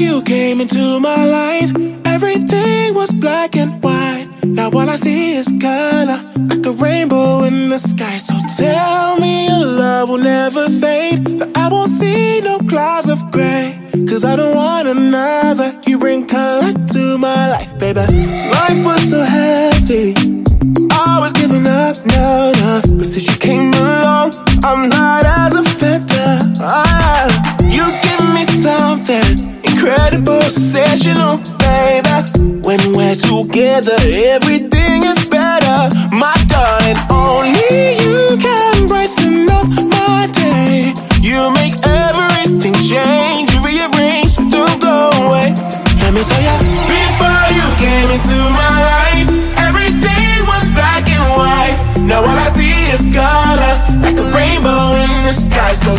you came into my life, everything was black and white. Now all I see is color, like a rainbow in the sky. So tell me your love will never fade, that I won't see no clouds of gray. Cause I don't want another. You bring color to my life, baby. Life was so heavy. I was giving up, no, no. But since you came along, I'm light as a feather. Ah, you give me something incredible, sensational, baby. When we're together, everything is better. My darling, only you can brighten up my day. You make everything change, you rearrange, don't go away. Let me tell ya, before you came into my life, everything was black and white. Now all I see is color, like a rainbow in the sky. So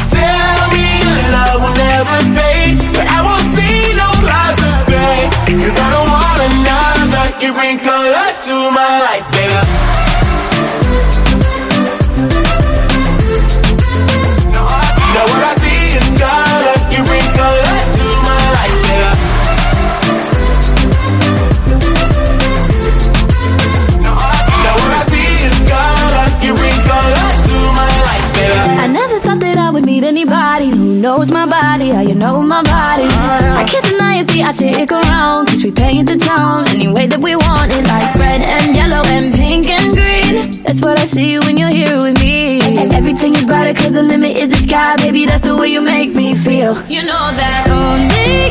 knows my body, how you know my body. I can't deny it, see, I stick around, cause we paint the town any way that we want it, like red and yellow and pink and green. That's what I see when you're here with me. Everything is brighter, cause the limit is the sky, baby, that's the way you make me feel. You know that only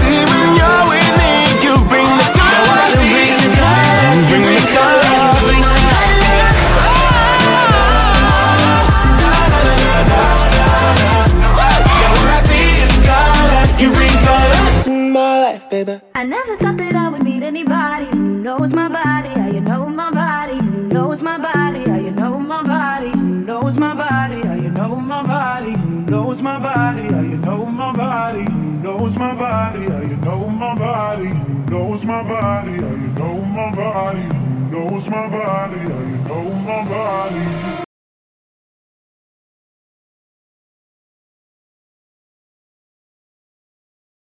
life, baby. I never thought that I would meet anybody who knows my body, how you know my body, who knows my body, how you know my body, who knows my body, how you know my body, who knows my body, how you know my body, who knows my body, how you know my body, who knows my body, how you know my body, who knows my body, how you know my body.